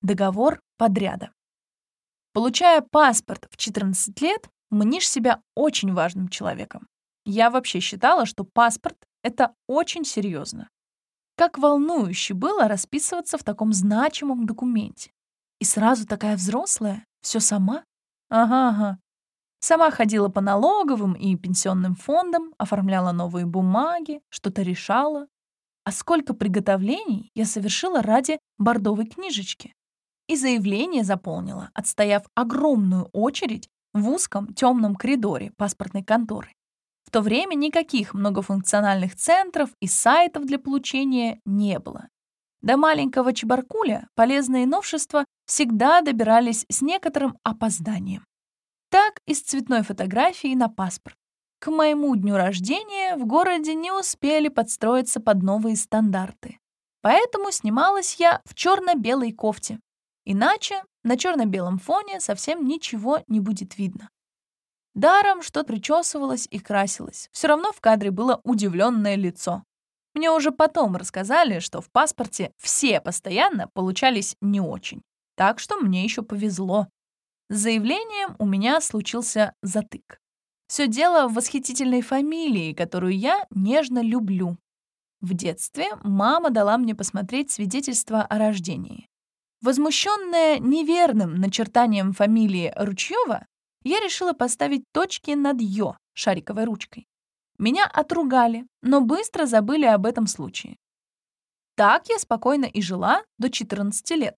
Договор подряда. Получая паспорт в 14 лет, мнишь себя очень важным человеком. Я вообще считала, что паспорт — это очень серьезно. Как волнующе было расписываться в таком значимом документе. И сразу такая взрослая, все сама. Ага, ага. Сама ходила по налоговым и пенсионным фондам, оформляла новые бумаги, что-то решала. А сколько приготовлений я совершила ради бордовой книжечки. И заявление заполнила, отстояв огромную очередь в узком темном коридоре паспортной конторы. В то время никаких многофункциональных центров и сайтов для получения не было. До маленького Чебаркуля полезные новшества всегда добирались с некоторым опозданием. Так и с цветной фотографией на паспорт. К моему дню рождения в городе не успели подстроиться под новые стандарты. Поэтому снималась я в черно-белой кофте. Иначе на черно-белом фоне совсем ничего не будет видно. Даром, что причесывалась и красилась. Все равно в кадре было удивленное лицо. Мне уже потом рассказали, что в паспорте все постоянно получались не очень. Так что мне еще повезло. С заявлением у меня случился затык. Все дело в восхитительной фамилии, которую я нежно люблю. В детстве мама дала мне посмотреть свидетельство о рождении. Возмущенная неверным начертанием фамилии Ручьева, я решила поставить точки над «ё» шариковой ручкой. Меня отругали, но быстро забыли об этом случае. Так я спокойно и жила до 14 лет.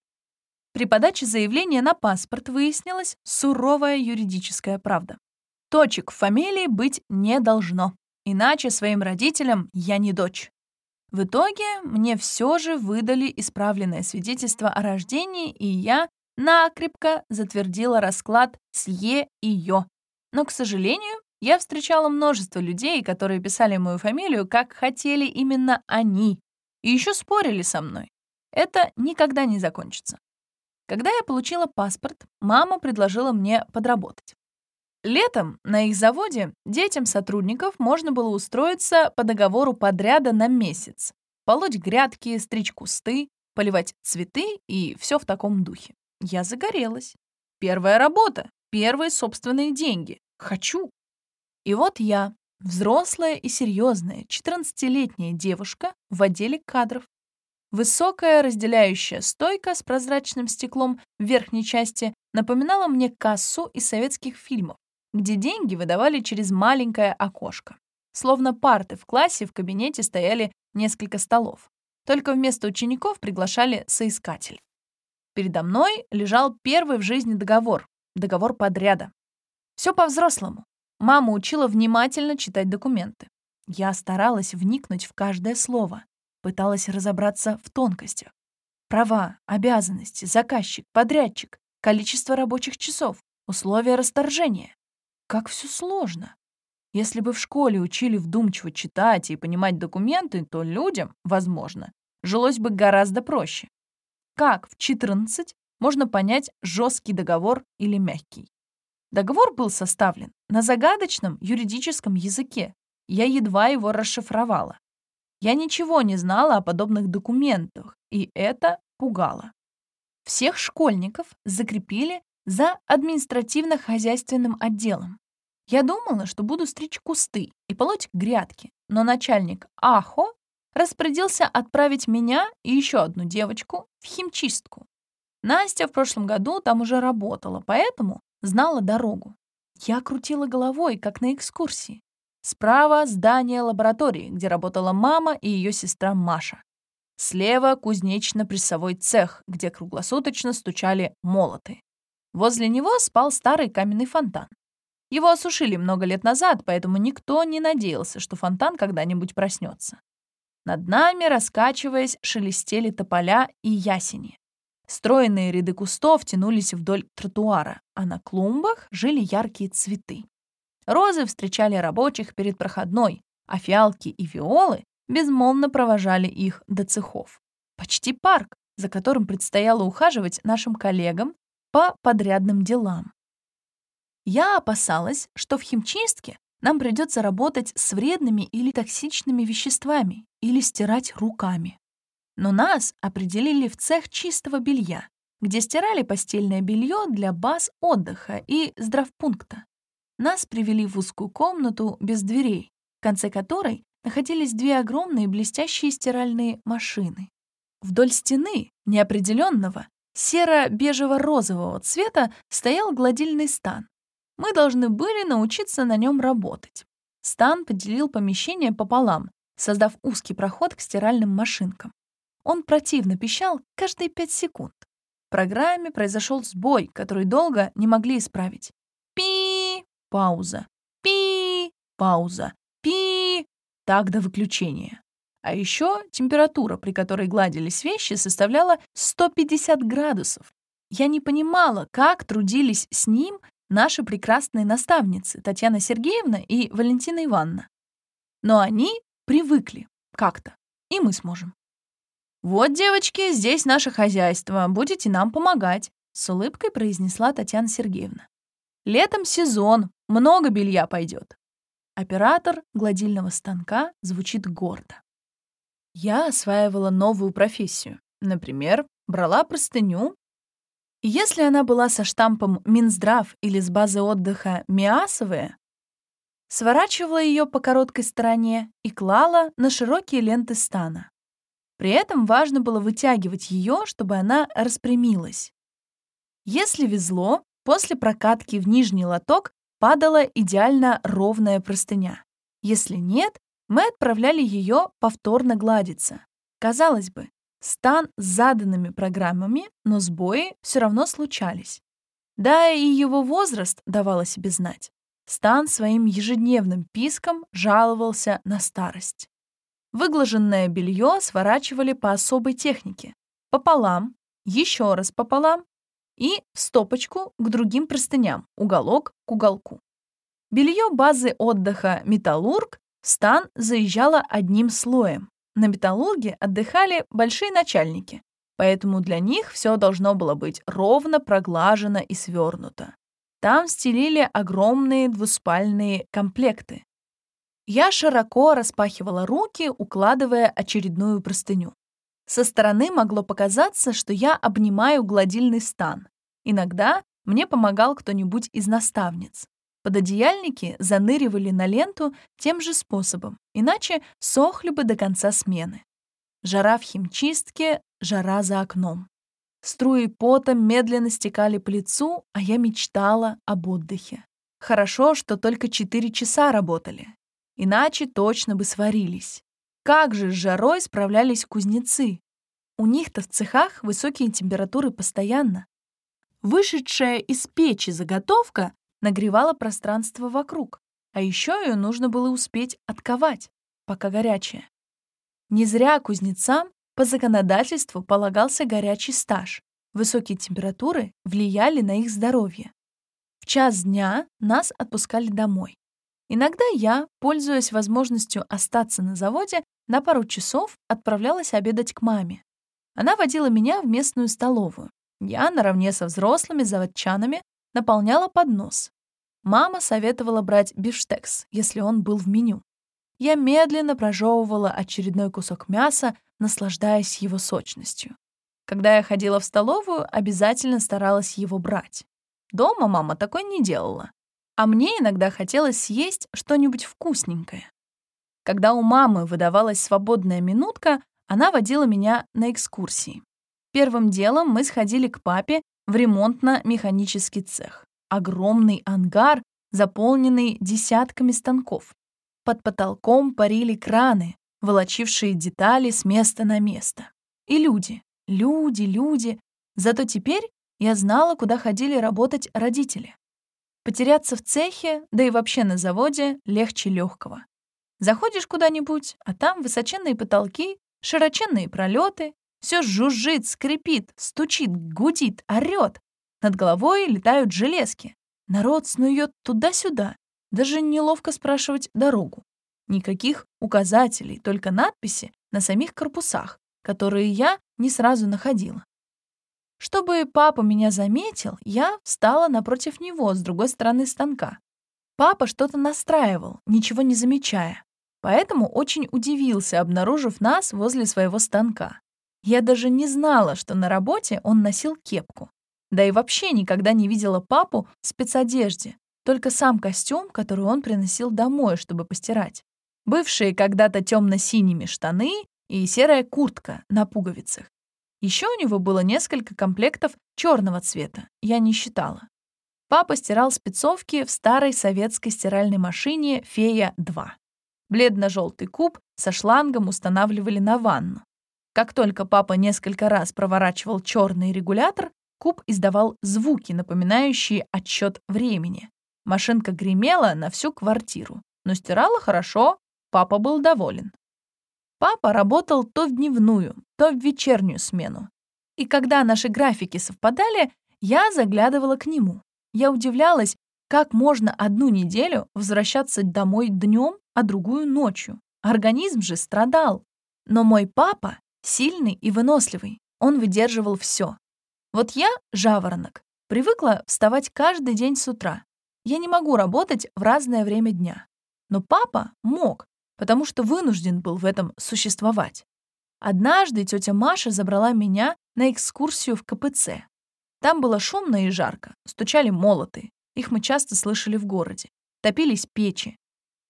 При подаче заявления на паспорт выяснилась суровая юридическая правда. Точек в фамилии быть не должно, иначе своим родителям я не дочь. В итоге мне все же выдали исправленное свидетельство о рождении, и я накрепко затвердила расклад с «е» и «ё». Но, к сожалению, я встречала множество людей, которые писали мою фамилию, как хотели именно они, и еще спорили со мной. Это никогда не закончится. Когда я получила паспорт, мама предложила мне подработать. Летом на их заводе детям сотрудников можно было устроиться по договору подряда на месяц, полоть грядки, стричь кусты, поливать цветы и все в таком духе. Я загорелась. Первая работа, первые собственные деньги. Хочу. И вот я, взрослая и серьезная, 14-летняя девушка в отделе кадров. Высокая разделяющая стойка с прозрачным стеклом в верхней части напоминала мне кассу из советских фильмов, где деньги выдавали через маленькое окошко. Словно парты в классе в кабинете стояли несколько столов. Только вместо учеников приглашали соискатель. Передо мной лежал первый в жизни договор, договор подряда. Все по-взрослому. Мама учила внимательно читать документы. Я старалась вникнуть в каждое слово, пыталась разобраться в тонкостях. Права, обязанности, заказчик, подрядчик, количество рабочих часов, условия расторжения. Как все сложно. Если бы в школе учили вдумчиво читать и понимать документы, то людям, возможно, жилось бы гораздо проще. Как в 14 можно понять жесткий договор или мягкий? Договор был составлен на загадочном юридическом языке. Я едва его расшифровала. Я ничего не знала о подобных документах, и это пугало. Всех школьников закрепили за административно-хозяйственным отделом. Я думала, что буду стричь кусты и полоть грядки, но начальник АХО распорядился отправить меня и еще одну девочку в химчистку. Настя в прошлом году там уже работала, поэтому знала дорогу. Я крутила головой, как на экскурсии. Справа — здание лаборатории, где работала мама и ее сестра Маша. Слева — кузнечно-прессовой цех, где круглосуточно стучали молоты. Возле него спал старый каменный фонтан. Его осушили много лет назад, поэтому никто не надеялся, что фонтан когда-нибудь проснется. Над нами, раскачиваясь, шелестели тополя и ясени. Стройные ряды кустов тянулись вдоль тротуара, а на клумбах жили яркие цветы. Розы встречали рабочих перед проходной, а фиалки и виолы безмолвно провожали их до цехов. Почти парк, за которым предстояло ухаживать нашим коллегам по подрядным делам. Я опасалась, что в химчистке нам придется работать с вредными или токсичными веществами или стирать руками. Но нас определили в цех чистого белья, где стирали постельное белье для баз отдыха и здравпункта. Нас привели в узкую комнату без дверей, в конце которой находились две огромные блестящие стиральные машины. Вдоль стены, неопределенного, серо-бежево-розового цвета, стоял гладильный стан. Мы должны были научиться на нем работать. Стан поделил помещение пополам, создав узкий проход к стиральным машинкам. Он противно пищал каждые пять секунд. В программе произошел сбой, который долго не могли исправить. Пи! Пауза. Пи! Пауза. Пи! Так до выключения. А еще температура, при которой гладились вещи, составляла 150 градусов. Я не понимала, как трудились с ним наши прекрасные наставницы Татьяна Сергеевна и Валентина Ивановна. Но они привыкли как-то, и мы сможем. «Вот, девочки, здесь наше хозяйство, будете нам помогать», — с улыбкой произнесла Татьяна Сергеевна. «Летом сезон, много белья пойдет». Оператор гладильного станка звучит гордо. Я осваивала новую профессию. Например, брала простыню. И если она была со штампом «Минздрав» или с базы отдыха «Миасовая», сворачивала ее по короткой стороне и клала на широкие ленты стана. При этом важно было вытягивать ее, чтобы она распрямилась. Если везло, после прокатки в нижний лоток падала идеально ровная простыня. Если нет, мы отправляли ее повторно гладиться. Казалось бы, стан с заданными программами, но сбои все равно случались. Да и его возраст давал о себе знать. Стан своим ежедневным писком жаловался на старость. Выглаженное белье сворачивали по особой технике. Пополам, еще раз пополам и в стопочку к другим простыням, уголок к уголку. Белье базы отдыха «Металлург» стан заезжало одним слоем. На «Металлурге» отдыхали большие начальники, поэтому для них все должно было быть ровно проглажено и свернуто. Там стелили огромные двуспальные комплекты, я широко распахивала руки, укладывая очередную простыню. Со стороны могло показаться, что я обнимаю гладильный стан. Иногда мне помогал кто-нибудь из наставниц. Пододеяльники заныривали на ленту тем же способом, иначе сохли бы до конца смены. Жара в химчистке, жара за окном. Струи пота медленно стекали по лицу, а я мечтала об отдыхе. Хорошо, что только 4 часа работали иначе точно бы сварились. Как же с жарой справлялись кузнецы? У них-то в цехах высокие температуры постоянно. Вышедшая из печи заготовка нагревала пространство вокруг, а еще ее нужно было успеть отковать, пока горячая. Не зря кузнецам по законодательству полагался горячий стаж. Высокие температуры влияли на их здоровье. В час дня нас отпускали домой. Иногда я, пользуясь возможностью остаться на заводе, на пару часов отправлялась обедать к маме. Она водила меня в местную столовую. Я наравне со взрослыми заводчанами наполняла поднос. Мама советовала брать бифштекс, если он был в меню. Я медленно прожевывала очередной кусок мяса, наслаждаясь его сочностью. Когда я ходила в столовую, обязательно старалась его брать. Дома мама такой не делала а мне иногда хотелось съесть что-нибудь вкусненькое. Когда у мамы выдавалась свободная минутка, она водила меня на экскурсии. Первым делом мы сходили к папе в ремонтно-механический цех. Огромный ангар, заполненный десятками станков. Под потолком парили краны, волочившие детали с места на место. И люди, люди, люди. Зато теперь я знала, куда ходили работать родители. Потеряться в цехе, да и вообще на заводе, легче легкого. Заходишь куда-нибудь, а там высоченные потолки, широченные пролеты, все жужжит, скрипит, стучит, гудит, орет. Над головой летают железки. Народ снует туда-сюда. Даже неловко спрашивать дорогу. Никаких указателей, только надписи на самих корпусах, которые я не сразу находила. Чтобы папа меня заметил, я встала напротив него с другой стороны станка. Папа что-то настраивал, ничего не замечая, поэтому очень удивился, обнаружив нас возле своего станка. Я даже не знала, что на работе он носил кепку. Да и вообще никогда не видела папу в спецодежде, только сам костюм, который он приносил домой, чтобы постирать. Бывшие когда-то темно-синими штаны и серая куртка на пуговицах. Еще у него было несколько комплектов черного цвета, я не считала. Папа стирал спецовки в старой советской стиральной машине «Фея-2». Бледно-желтый куб со шлангом устанавливали на ванну. Как только папа несколько раз проворачивал черный регулятор, куб издавал звуки, напоминающие отсчет времени. Машинка гремела на всю квартиру, но стирала хорошо, папа был доволен. Папа работал то в дневную, то в вечернюю смену. И когда наши графики совпадали, я заглядывала к нему. Я удивлялась, как можно одну неделю возвращаться домой днем, а другую ночью. Организм же страдал. Но мой папа сильный и выносливый, он выдерживал все. Вот я, жаворонок, привыкла вставать каждый день с утра. Я не могу работать в разное время дня. Но папа мог, потому что вынужден был в этом существовать. Однажды тетя Маша забрала меня на экскурсию в КПЦ. Там было шумно и жарко, стучали молоты. Их мы часто слышали в городе. Топились печи.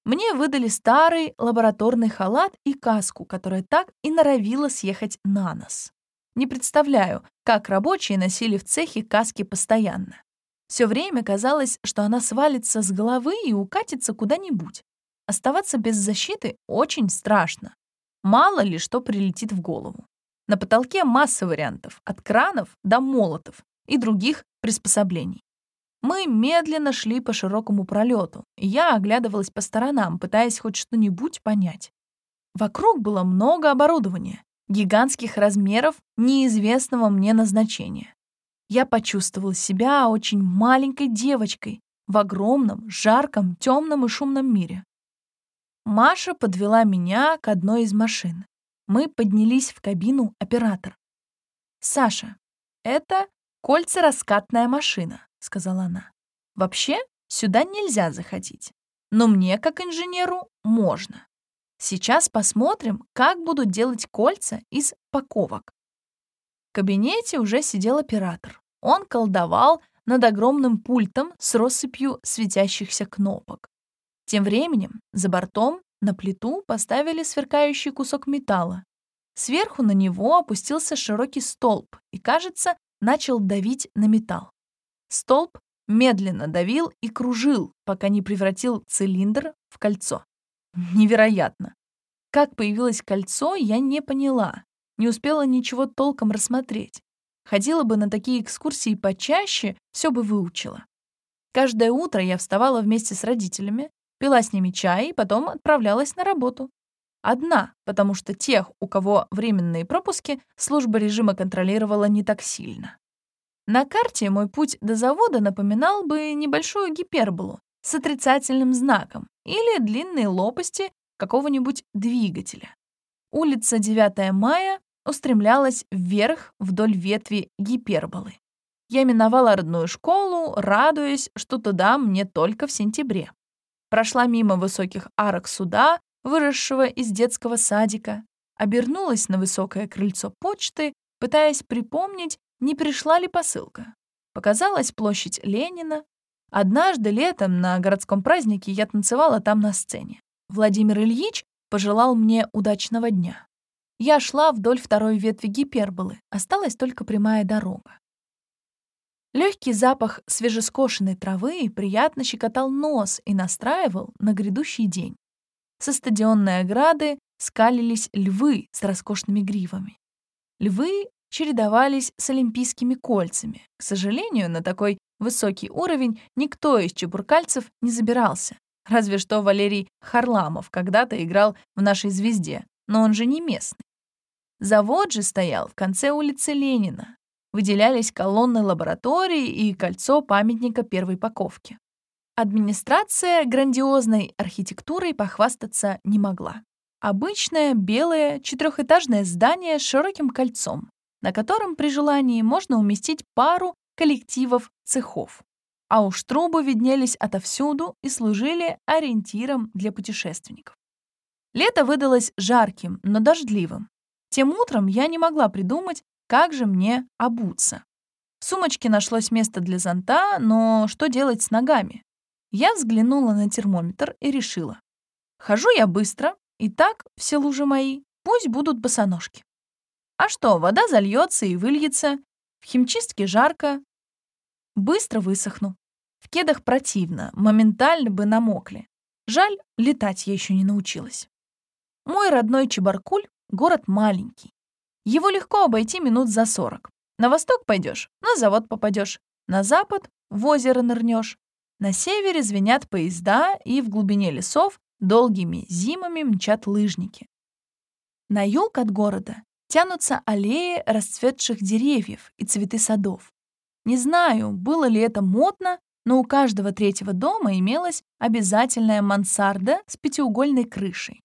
Мне выдали старый лабораторный халат и каску, которая так и норовила съехать на нос. Не представляю, как рабочие носили в цехе каски постоянно. Все время казалось, что она свалится с головы и укатится куда-нибудь. Оставаться без защиты очень страшно. Мало ли что прилетит в голову. На потолке масса вариантов, от кранов до молотов, и других приспособлений. Мы медленно шли по широкому пролету, и я оглядывалась по сторонам, пытаясь хоть что-нибудь понять. Вокруг было много оборудования, гигантских размеров, неизвестного мне назначения. Я почувствовала себя очень маленькой девочкой в огромном, жарком, темном и шумном мире. Маша подвела меня к одной из машин. Мы поднялись в кабину оператора. «Саша, это «Кольцераскатная машина», — сказала она. «Вообще, сюда нельзя заходить. Но мне, как инженеру, можно. Сейчас посмотрим, как будут делать кольца из паковок». В кабинете уже сидел оператор. Он колдовал над огромным пультом с россыпью светящихся кнопок. Тем временем за бортом на плиту поставили сверкающий кусок металла. Сверху на него опустился широкий столб, и, кажется, начал давить на металл. Столб медленно давил и кружил, пока не превратил цилиндр в кольцо. Невероятно. Как появилось кольцо, я не поняла. Не успела ничего толком рассмотреть. Ходила бы на такие экскурсии почаще, все бы выучила. Каждое утро я вставала вместе с родителями, пила с ними чай и потом отправлялась на работу. Одна, потому что тех, у кого временные пропуски, служба режима контролировала не так сильно. На карте мой путь до завода напоминал бы небольшую гиперболу с отрицательным знаком или длинные лопасти какого-нибудь двигателя. Улица 9 мая устремлялась вверх вдоль ветви гиперболы. Я миновала родную школу, радуясь, что туда мне только в сентябре. Прошла мимо высоких арок суда, выросшего из детского садика, обернулась на высокое крыльцо почты, пытаясь припомнить, не пришла ли посылка. Показалась площадь Ленина. Однажды летом на городском празднике я танцевала там на сцене. Владимир Ильич пожелал мне удачного дня. Я шла вдоль второй ветви гиперболы, осталась только прямая дорога. Легкий запах свежескошенной травы приятно щекотал нос и настраивал на грядущий день. Со стадионной ограды скалились львы с роскошными гривами. Львы чередовались с олимпийскими кольцами. К сожалению, на такой высокий уровень никто из чебуркальцев не забирался. Разве что Валерий Харламов когда-то играл в нашей «Звезде», но он же не местный. Завод же стоял в конце улицы Ленина. Выделялись колонны лаборатории и кольцо памятника первой паковки. Администрация грандиозной архитектурой похвастаться не могла. Обычное белое четырехэтажное здание с широким кольцом, на котором при желании можно уместить пару коллективов цехов. А уж трубы виднелись отовсюду и служили ориентиром для путешественников. Лето выдалось жарким, но дождливым. Тем утром я не могла придумать, как же мне обуться. В сумочке нашлось место для зонта, но что делать с ногами? Я взглянула на термометр и решила. Хожу я быстро, и так все лужи мои, пусть будут босоножки. А что, вода зальется и выльется, в химчистке жарко. Быстро высохну. В кедах противно, моментально бы намокли. Жаль, летать я еще не научилась. Мой родной Чебаркуль — город маленький. Его легко обойти минут за сорок. На восток пойдешь, на завод попадешь, на запад — в озеро нырнешь. На севере звенят поезда, и в глубине лесов долгими зимами мчат лыжники. На юг от города тянутся аллеи расцветших деревьев и цветы садов. Не знаю, было ли это модно, но у каждого третьего дома имелась обязательная мансарда с пятиугольной крышей.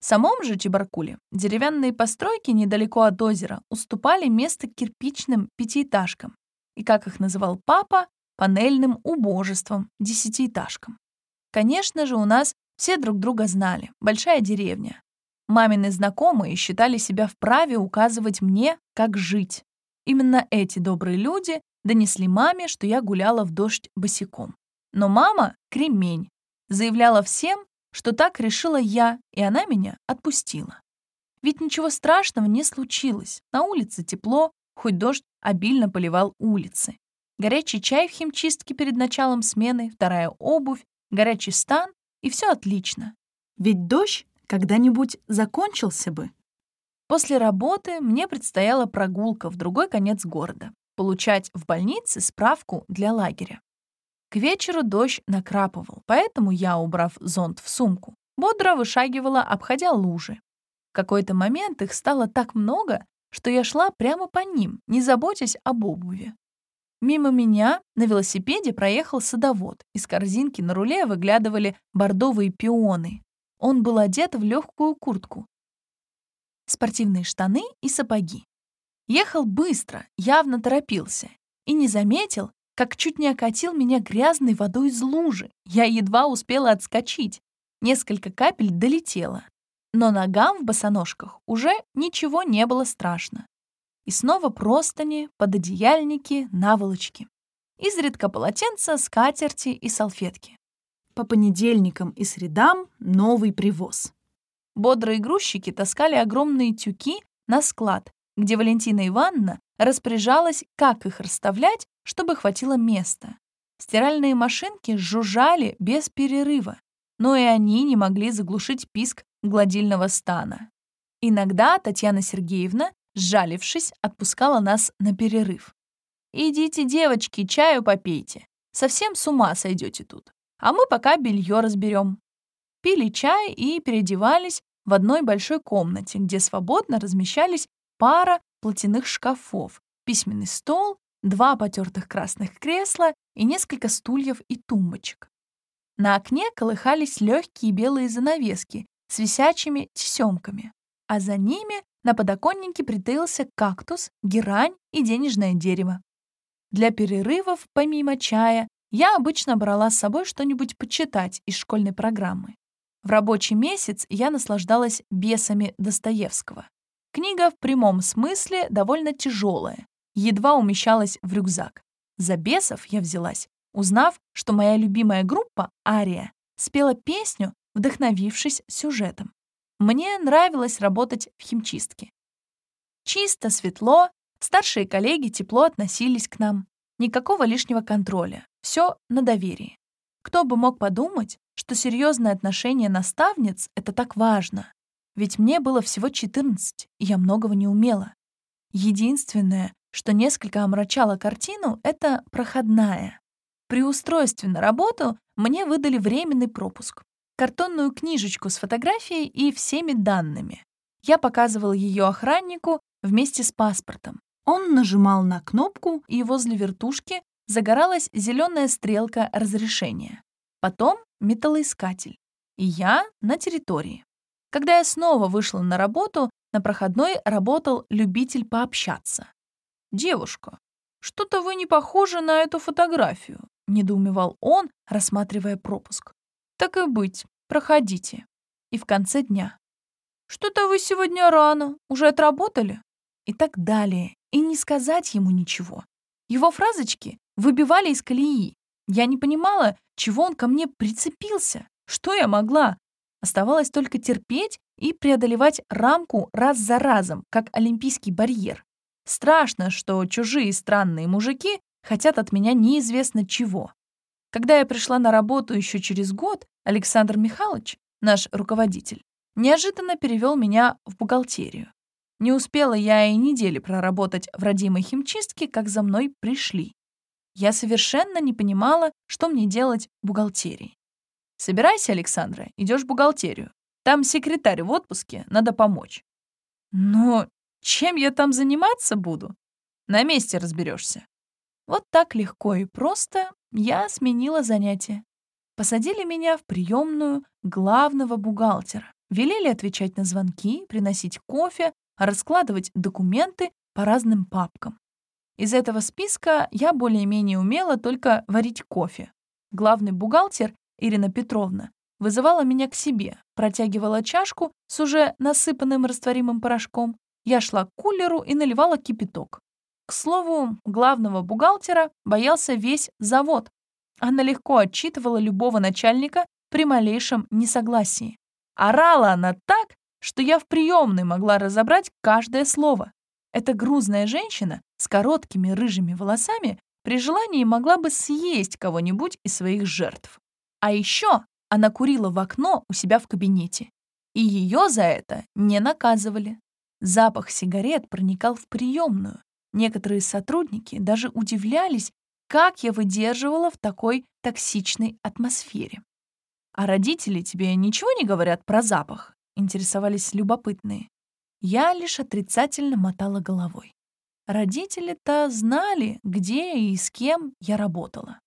В самом же Чебаркуле деревянные постройки недалеко от озера уступали место кирпичным пятиэтажкам и, как их называл папа, панельным убожеством, десятиэтажкам. Конечно же, у нас все друг друга знали, большая деревня. Мамины знакомые считали себя вправе указывать мне, как жить. Именно эти добрые люди донесли маме, что я гуляла в дождь босиком. Но мама — кремень. Заявляла всем, что так решила я, и она меня отпустила. Ведь ничего страшного не случилось. На улице тепло, хоть дождь обильно поливал улицы. Горячий чай в химчистке перед началом смены, вторая обувь, горячий стан, и все отлично. Ведь дождь когда-нибудь закончился бы. После работы мне предстояла прогулка в другой конец города, получать в больнице справку для лагеря. К вечеру дождь накрапывал, поэтому я, убрав зонт в сумку, бодро вышагивала, обходя лужи. В какой-то момент их стало так много, что я шла прямо по ним, не заботясь об обуви. Мимо меня на велосипеде проехал садовод. Из корзинки на руле выглядывали бордовые пионы. Он был одет в легкую куртку, спортивные штаны и сапоги. Ехал быстро, явно торопился, и не заметил, как чуть не окатил меня грязной водой из лужи. Я едва успела отскочить. Несколько капель долетело. Но ногам в босоножках уже ничего не было страшно. И снова простыни, пододеяльники, наволочки. Изредка полотенца, скатерти и салфетки. По понедельникам и средам новый привоз. Бодрые грузчики таскали огромные тюки на склад, где Валентина Ивановна распоряжалась, как их расставлять, чтобы хватило места. Стиральные машинки жужжали без перерыва, но и они не могли заглушить писк гладильного стана. Иногда Татьяна Сергеевна, сжалившись, отпускала нас на перерыв. «Идите, девочки, чаю попейте. Совсем с ума сойдете тут. А мы пока белье разберем». Пили чай и переодевались в одной большой комнате, где свободно размещались пара платяных шкафов, письменный стол, два потертых красных кресла и несколько стульев и тумбочек. На окне колыхались легкие белые занавески с висячими тесемками, а за ними на подоконнике притаился кактус, герань и денежное дерево. Для перерывов, помимо чая, я обычно брала с собой что-нибудь почитать из школьной программы. В рабочий месяц я наслаждалась бесами Достоевского. Книга в прямом смысле довольно тяжелая, едва умещалась в рюкзак. За бесов я взялась, узнав, что моя любимая группа, Ария, спела песню, вдохновившись сюжетом. Мне нравилось работать в химчистке. Чисто, светло, старшие коллеги тепло относились к нам. Никакого лишнего контроля, все на доверии. Кто бы мог подумать, что серьезное отношение наставниц — это так важно. Ведь мне было всего 14, и я многого не умела. Единственное, что несколько омрачало картину, это проходная. При устройстве на работу мне выдали временный пропуск. Картонную книжечку с фотографией и всеми данными. Я показывал ее охраннику вместе с паспортом. Он нажимал на кнопку, и возле вертушки загоралась зеленая стрелка разрешения. Потом металлоискатель. И я на территории. Когда я снова вышла на работу, на проходной работал любитель пообщаться. «Девушка, что-то вы не похожи на эту фотографию», — недоумевал он, рассматривая пропуск. «Так и быть, проходите». И в конце дня. «Что-то вы сегодня рано, уже отработали?» И так далее. И не сказать ему ничего. Его фразочки выбивали из колеи. Я не понимала, чего он ко мне прицепился. Что я могла? Оставалось только терпеть и преодолевать рамку раз за разом, как олимпийский барьер. Страшно, что чужие странные мужики хотят от меня неизвестно чего. Когда я пришла на работу еще через год, Александр Михайлович, наш руководитель, неожиданно перевел меня в бухгалтерию. Не успела я и недели проработать в родимой химчистке, как за мной пришли. Я совершенно не понимала, что мне делать в бухгалтерии. «Собирайся, Александра, идешь в бухгалтерию. Там секретарь в отпуске, надо помочь». «Но чем я там заниматься буду? На месте разберешься. Вот так легко и просто я сменила занятие. Посадили меня в приемную главного бухгалтера. Велели отвечать на звонки, приносить кофе, раскладывать документы по разным папкам. Из этого списка я более-менее умела только варить кофе. Главный бухгалтер, Ирина Петровна, вызывала меня к себе, протягивала чашку с уже насыпанным растворимым порошком. Я шла к кулеру и наливала кипяток. К слову, главного бухгалтера боялся весь завод. Она легко отчитывала любого начальника при малейшем несогласии. Орала она так, что я в приемной могла разобрать каждое слово. Эта грузная женщина с короткими рыжими волосами при желании могла бы съесть кого-нибудь из своих жертв. А еще она курила в окно у себя в кабинете. И ее за это не наказывали. Запах сигарет проникал в приемную. Некоторые сотрудники даже удивлялись, как я выдерживала в такой токсичной атмосфере. «А родители тебе ничего не говорят про запах?» — интересовались любопытные. Я лишь отрицательно мотала головой. Родители-то знали, где и с кем я работала.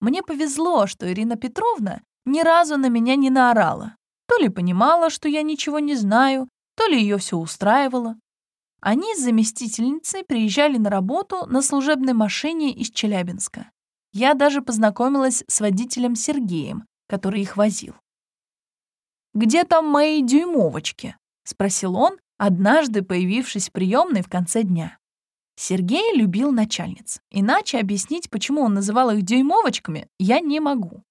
Мне повезло, что Ирина Петровна ни разу на меня не наорала. То ли понимала, что я ничего не знаю, то ли ее все устраивало. Они с заместительницей приезжали на работу на служебной машине из Челябинска. Я даже познакомилась с водителем Сергеем, который их возил. «Где там мои дюймовочки?» — спросил он, однажды появившись в приемной в конце дня. Сергей любил начальниц. Иначе объяснить, почему он называл их дюймовочками, я не могу.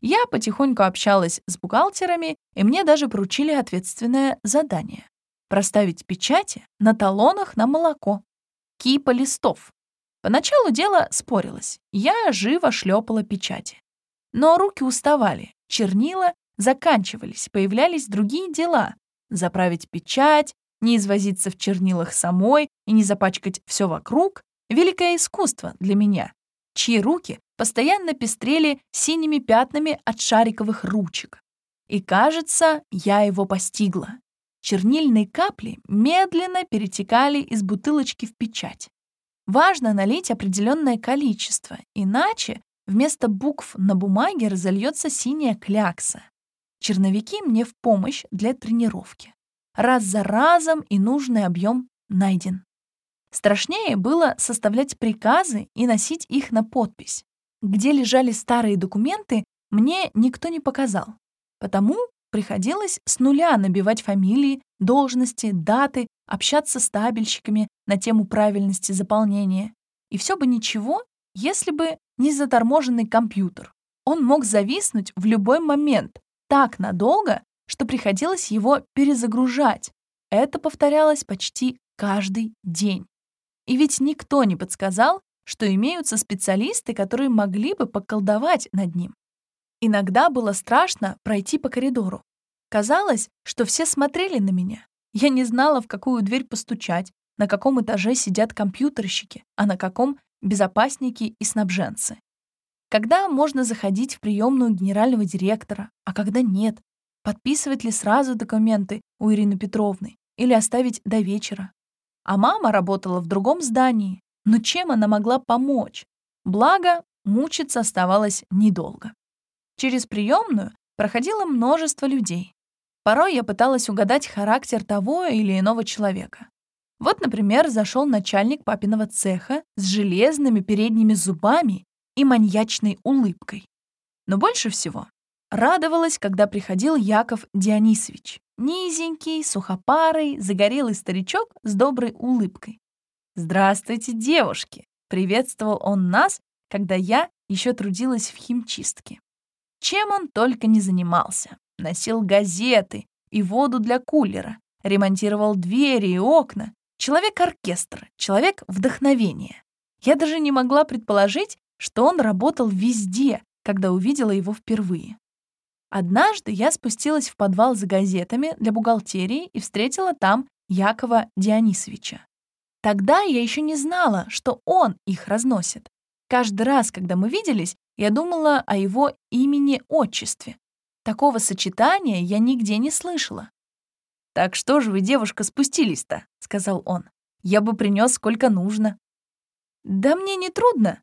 Я потихоньку общалась с бухгалтерами, и мне даже поручили ответственное задание — проставить печати на талонах на молоко. Кипа листов. Поначалу дело спорилось. Я живо шлепала печати. Но руки уставали, чернила заканчивались, появлялись другие дела. Заправить печать, не извозиться в чернилах самой и не запачкать все вокруг — великое искусство для меня, чьи руки постоянно пестрели синими пятнами от шариковых ручек. И, кажется, я его постигла. Чернильные капли медленно перетекали из бутылочки в печать. Важно налить определенное количество, иначе вместо букв на бумаге разольется синяя клякса. Черновики мне в помощь для тренировки. Раз за разом и нужный объем найден. Страшнее было составлять приказы и носить их на подпись. Где лежали старые документы, мне никто не показал. Потому приходилось с нуля набивать фамилии, должности, даты, общаться с табельщиками на тему правильности заполнения. И все бы ничего, если бы не заторможенный компьютер. Он мог зависнуть в любой момент, так надолго, что приходилось его перезагружать. Это повторялось почти каждый день. И ведь никто не подсказал, что имеются специалисты, которые могли бы поколдовать над ним. Иногда было страшно пройти по коридору. Казалось, что все смотрели на меня. Я не знала, в какую дверь постучать, на каком этаже сидят компьютерщики, а на каком — безопасники и снабженцы. Когда можно заходить в приемную генерального директора, а когда нет, подписывать ли сразу документы у Ирины Петровны или оставить до вечера. А мама работала в другом здании, но чем она могла помочь? Благо, мучиться оставалось недолго. Через приемную проходило множество людей. Порой я пыталась угадать характер того или иного человека. Вот, например, зашел начальник папиного цеха с железными передними зубами и маньячной улыбкой. Но больше всего радовалась, когда приходил Яков Дионисович. Низенький, сухопарый, загорелый старичок с доброй улыбкой. «Здравствуйте, девушки!» — приветствовал он нас, когда я еще трудилась в химчистке. Чем он только не занимался. Носил газеты и воду для кулера, ремонтировал двери и окна. Человек-оркестр, человек-вдохновение. Я даже не могла предположить, что он работал везде, когда увидела его впервые. Однажды я спустилась в подвал за газетами для бухгалтерии и встретила там Якова Дионисовича. Тогда я еще не знала, что он их разносит. Каждый раз, когда мы виделись, я думала о его имени-отчестве. Такого сочетания я нигде не слышала. «Так что же вы, девушка, спустились-то?» — сказал он. «Я бы принес сколько нужно». «Да мне не трудно.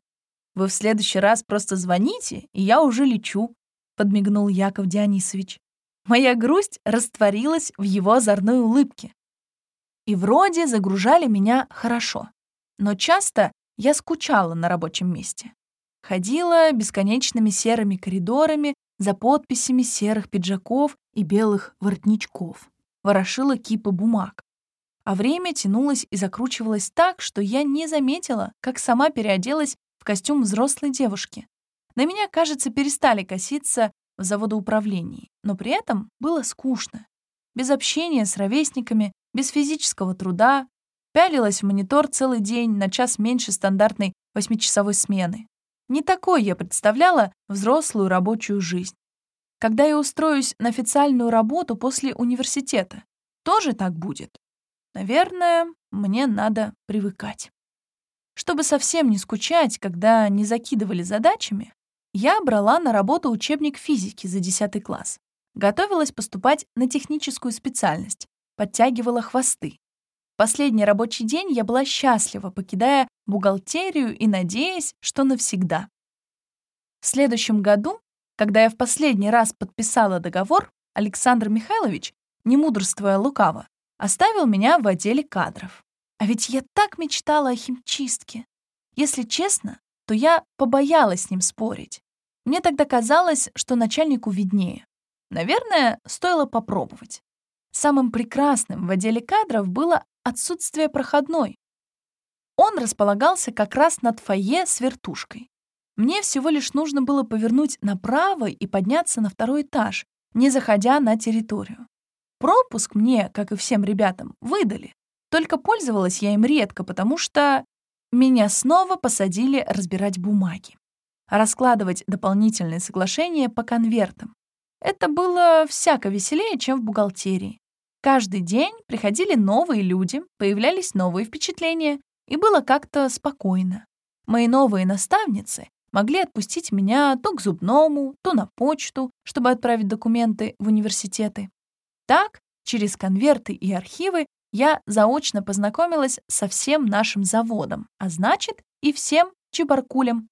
Вы в следующий раз просто звоните, и я уже лечу», — подмигнул Яков Дионисович. Моя грусть растворилась в его озорной улыбке. И вроде загружали меня хорошо, но часто я скучала на рабочем месте. Ходила бесконечными серыми коридорами за подписями серых пиджаков и белых воротничков, ворошила кипы бумаг. А время тянулось и закручивалось так, что я не заметила, как сама переоделась в костюм взрослой девушки. На меня, кажется, перестали коситься в заводоуправлении, но при этом было скучно. Без общения с ровесниками, без физического труда, пялилась в монитор целый день на час меньше стандартной восьмичасовой смены. Не такой я представляла взрослую рабочую жизнь. Когда я устроюсь на официальную работу после университета, тоже так будет. Наверное, мне надо привыкать. Чтобы совсем не скучать, когда не закидывали задачами, я брала на работу учебник физики за 10 класс. Готовилась поступать на техническую специальность, подтягивала хвосты. Последний рабочий день я была счастлива, покидая бухгалтерию и надеясь, что навсегда. В следующем году, когда я в последний раз подписала договор, Александр Михайлович, не мудрствуя лукаво, оставил меня в отделе кадров. А ведь я так мечтала о химчистке. Если честно, то я побоялась с ним спорить. Мне тогда казалось, что начальнику виднее. Наверное, стоило попробовать. Самым прекрасным в отделе кадров было отсутствие проходной. Он располагался как раз над фойе с вертушкой. Мне всего лишь нужно было повернуть направо и подняться на второй этаж, не заходя на территорию. Пропуск мне, как и всем ребятам, выдали. Только пользовалась я им редко, потому что меня снова посадили разбирать бумаги раскладывать дополнительные соглашения по конвертам. Это было всяко веселее, чем в бухгалтерии. Каждый день приходили новые люди, появлялись новые впечатления, и было как-то спокойно. Мои новые наставницы могли отпустить меня то к зубному, то на почту, чтобы отправить документы в университеты. Так, через конверты и архивы я заочно познакомилась со всем нашим заводом, а значит, и всем чебаркулем.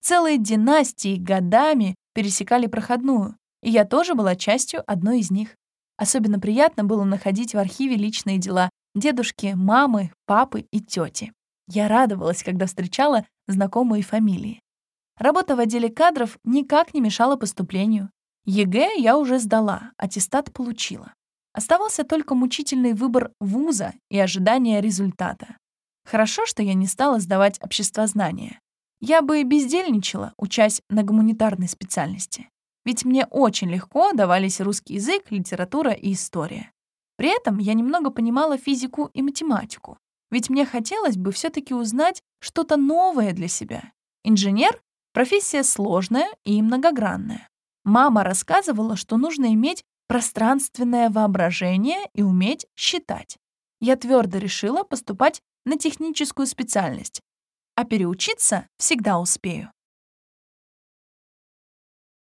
Целые династии годами пересекали проходную, и я тоже была частью одной из них. Особенно приятно было находить в архиве личные дела дедушки, мамы, папы и тети. Я радовалась, когда встречала знакомые фамилии. Работа в отделе кадров никак не мешала поступлению. ЕГЭ я уже сдала, аттестат получила. Оставался только мучительный выбор вуза и ожидание результата. Хорошо, что я не стала сдавать обществознание. Я бы бездельничала, учась на гуманитарной специальности. Ведь мне очень легко давались русский язык, литература и история. При этом я немного понимала физику и математику. Ведь мне хотелось бы все таки узнать что-то новое для себя. Инженер — профессия сложная и многогранная. Мама рассказывала, что нужно иметь пространственное воображение и уметь считать. Я твердо решила поступать на техническую специальность, а переучиться всегда успею.